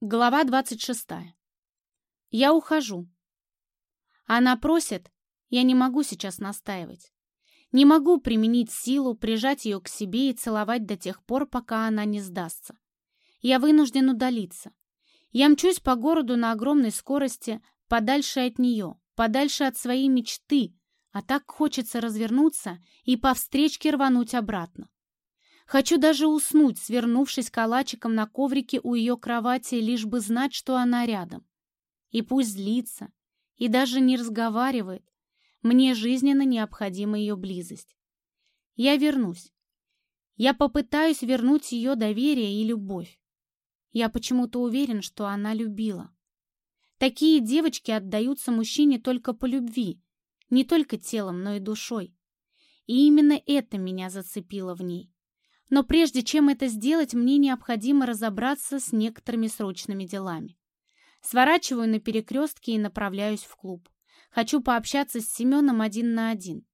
Глава 26. Я ухожу. Она просит, я не могу сейчас настаивать. Не могу применить силу, прижать ее к себе и целовать до тех пор, пока она не сдастся. Я вынужден удалиться. Я мчусь по городу на огромной скорости, подальше от нее, подальше от своей мечты, а так хочется развернуться и по встречке рвануть обратно. Хочу даже уснуть, свернувшись калачиком на коврике у ее кровати, лишь бы знать, что она рядом. И пусть злится, и даже не разговаривает, мне жизненно необходима ее близость. Я вернусь. Я попытаюсь вернуть ее доверие и любовь. Я почему-то уверен, что она любила. Такие девочки отдаются мужчине только по любви, не только телом, но и душой. И именно это меня зацепило в ней. Но прежде чем это сделать, мне необходимо разобраться с некоторыми срочными делами. Сворачиваю на перекрестке и направляюсь в клуб. Хочу пообщаться с Семеном один на один.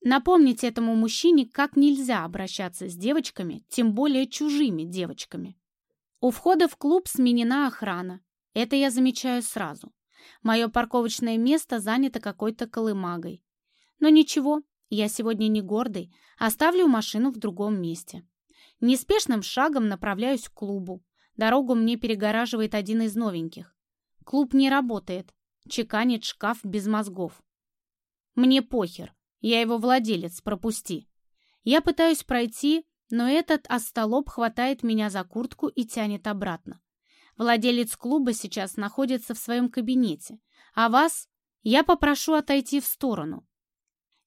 Напомнить этому мужчине, как нельзя обращаться с девочками, тем более чужими девочками. У входа в клуб сменена охрана. Это я замечаю сразу. Мое парковочное место занято какой-то колымагой. Но ничего, я сегодня не гордый, оставлю машину в другом месте. Неспешным шагом направляюсь к клубу. Дорогу мне перегораживает один из новеньких. Клуб не работает, чеканит шкаф без мозгов. Мне похер, я его владелец, пропусти. Я пытаюсь пройти, но этот остолоп хватает меня за куртку и тянет обратно. Владелец клуба сейчас находится в своем кабинете, а вас я попрошу отойти в сторону.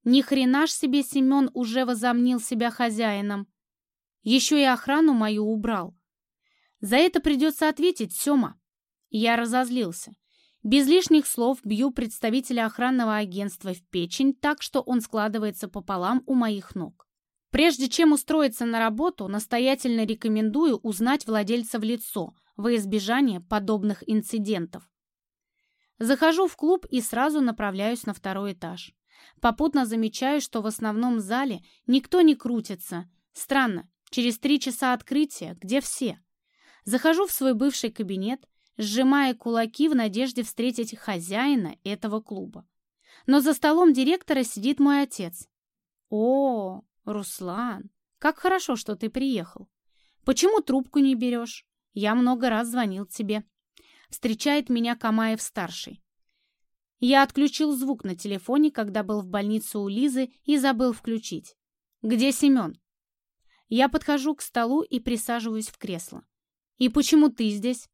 Ни хрена ж себе Семен уже возомнил себя хозяином. Еще и охрану мою убрал. За это придется ответить, Сема. Я разозлился. Без лишних слов бью представителя охранного агентства в печень так, что он складывается пополам у моих ног. Прежде чем устроиться на работу, настоятельно рекомендую узнать владельца в лицо во избежание подобных инцидентов. Захожу в клуб и сразу направляюсь на второй этаж. Попутно замечаю, что в основном зале никто не крутится. Странно, через три часа открытия, где все? Захожу в свой бывший кабинет, сжимая кулаки в надежде встретить хозяина этого клуба. Но за столом директора сидит мой отец. «О, Руслан, как хорошо, что ты приехал. Почему трубку не берешь? Я много раз звонил тебе». Встречает меня Камаев-старший. Я отключил звук на телефоне, когда был в больнице у Лизы и забыл включить. «Где Семен?» Я подхожу к столу и присаживаюсь в кресло. «И почему ты здесь?»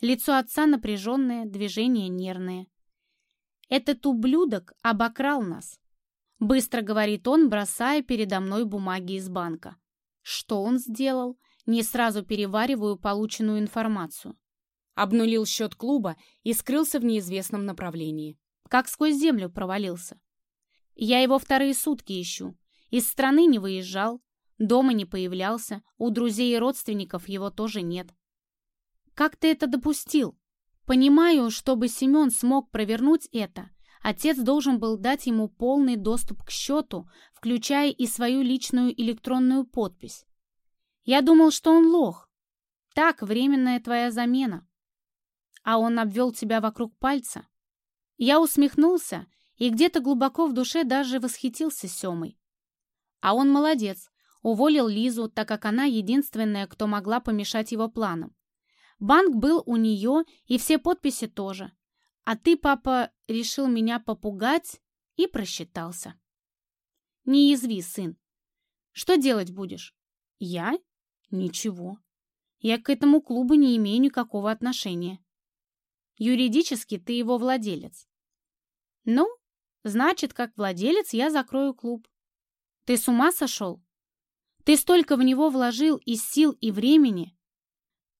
Лицо отца напряженное, движения нервные. «Этот ублюдок обокрал нас», — быстро говорит он, бросая передо мной бумаги из банка. «Что он сделал?» Не сразу перевариваю полученную информацию. Обнулил счет клуба и скрылся в неизвестном направлении. Как сквозь землю провалился. Я его вторые сутки ищу. Из страны не выезжал, дома не появлялся, у друзей и родственников его тоже нет. Как ты это допустил? Понимаю, чтобы Семен смог провернуть это, отец должен был дать ему полный доступ к счету, включая и свою личную электронную подпись. Я думал, что он лох. Так, временная твоя замена а он обвел тебя вокруг пальца. Я усмехнулся и где-то глубоко в душе даже восхитился Семой. А он молодец, уволил Лизу, так как она единственная, кто могла помешать его планам. Банк был у нее, и все подписи тоже. А ты, папа, решил меня попугать и просчитался. Не язви, сын. Что делать будешь? Я? Ничего. Я к этому клубу не имею никакого отношения. Юридически ты его владелец. Ну, значит, как владелец я закрою клуб. Ты с ума сошел? Ты столько в него вложил и сил, и времени.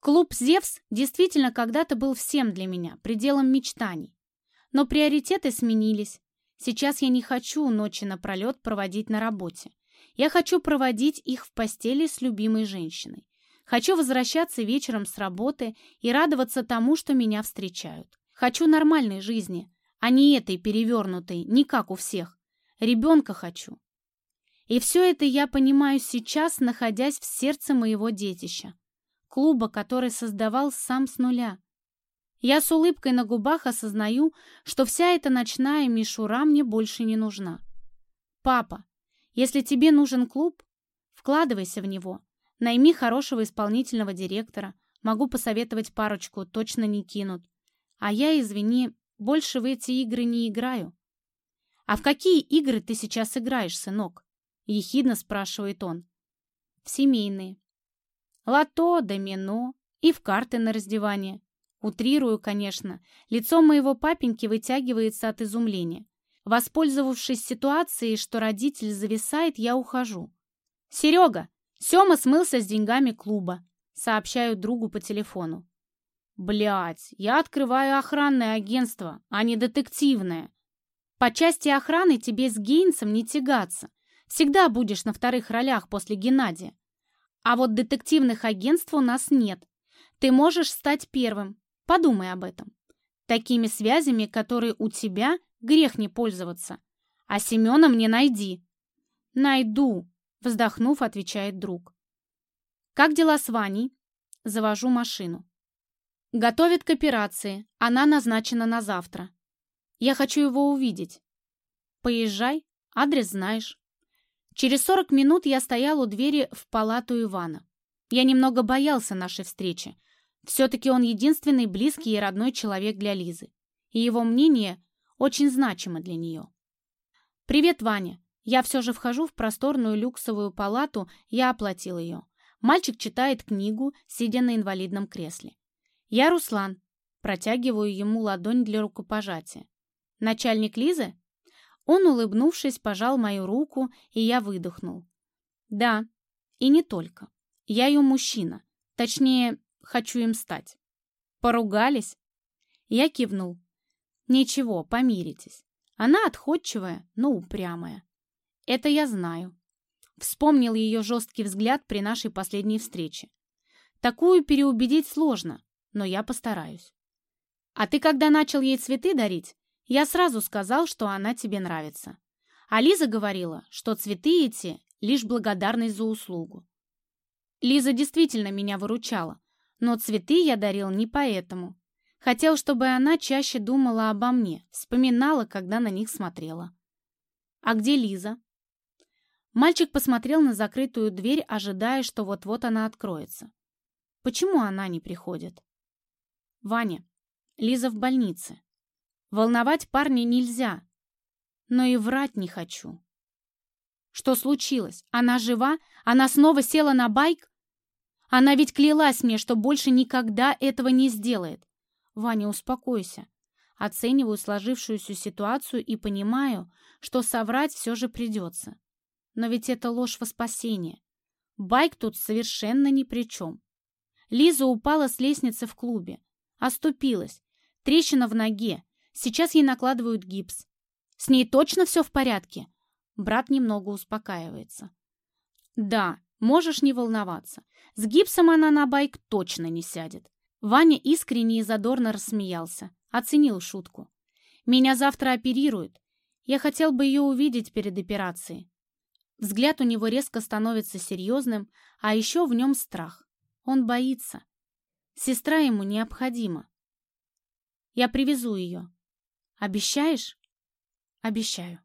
Клуб «Зевс» действительно когда-то был всем для меня, пределом мечтаний. Но приоритеты сменились. Сейчас я не хочу ночи напролет проводить на работе. Я хочу проводить их в постели с любимой женщиной. Хочу возвращаться вечером с работы и радоваться тому, что меня встречают. Хочу нормальной жизни, а не этой перевернутой, не как у всех. Ребенка хочу. И все это я понимаю сейчас, находясь в сердце моего детища. клуба, который создавал сам с нуля. Я с улыбкой на губах осознаю, что вся эта ночная мишура мне больше не нужна. Папа, если тебе нужен клуб, вкладывайся в него. Найми хорошего исполнительного директора. Могу посоветовать парочку, точно не кинут. А я, извини, больше в эти игры не играю. «А в какие игры ты сейчас играешь, сынок?» — ехидно спрашивает он. «В семейные. Лото, домино и в карты на раздевание. Утрирую, конечно. Лицо моего папеньки вытягивается от изумления. Воспользовавшись ситуацией, что родитель зависает, я ухожу. «Серега, Сема смылся с деньгами клуба», сообщаю другу по телефону. Блять, я открываю охранное агентство, а не детективное. По части охраны тебе с Гейнсом не тягаться. Всегда будешь на вторых ролях после Геннадия. А вот детективных агентств у нас нет. Ты можешь стать первым. Подумай об этом. Такими связями, которые у тебя, грех не пользоваться. А Семена мне найди. Найду, вздохнув, отвечает друг. Как дела с Ваней? Завожу машину. Готовит к операции. Она назначена на завтра. Я хочу его увидеть. Поезжай, адрес знаешь. Через 40 минут я стоял у двери в палату Ивана. Я немного боялся нашей встречи. Все-таки он единственный близкий и родной человек для Лизы. И его мнение очень значимо для нее. «Привет, Ваня. Я все же вхожу в просторную люксовую палату, я оплатил ее. Мальчик читает книгу, сидя на инвалидном кресле. Я Руслан. Протягиваю ему ладонь для рукопожатия. Начальник Лизы? Он, улыбнувшись, пожал мою руку, и я выдохнул. Да, и не только. Я ее мужчина. Точнее, хочу им стать. Поругались? Я кивнул. Ничего, помиритесь. Она отходчивая, но упрямая. Это я знаю. Вспомнил ее жесткий взгляд при нашей последней встрече. Такую переубедить сложно, но я постараюсь. А ты когда начал ей цветы дарить, я сразу сказал, что она тебе нравится. А Лиза говорила, что цветы эти — лишь благодарность за услугу. Лиза действительно меня выручала, но цветы я дарил не поэтому. Хотел, чтобы она чаще думала обо мне, вспоминала, когда на них смотрела. «А где Лиза?» Мальчик посмотрел на закрытую дверь, ожидая, что вот-вот она откроется. «Почему она не приходит?» «Ваня, Лиза в больнице. Волновать парня нельзя, но и врать не хочу. Что случилось? Она жива? Она снова села на байк? Она ведь клялась мне, что больше никогда этого не сделает. Ваня, успокойся. Оцениваю сложившуюся ситуацию и понимаю, что соврать все же придется. Но ведь это ложь во спасение. Байк тут совершенно ни при чем. Лиза упала с лестницы в клубе. Оступилась. Трещина в ноге. Сейчас ей накладывают гипс. С ней точно все в порядке? Брат немного успокаивается. Да, можешь не волноваться. С гипсом она на байк точно не сядет. Ваня искренне и задорно рассмеялся. Оценил шутку. Меня завтра оперируют. Я хотел бы ее увидеть перед операцией. Взгляд у него резко становится серьезным, а еще в нем страх. Он боится. Сестра ему необходима. Я привезу ее. Обещаешь? Обещаю.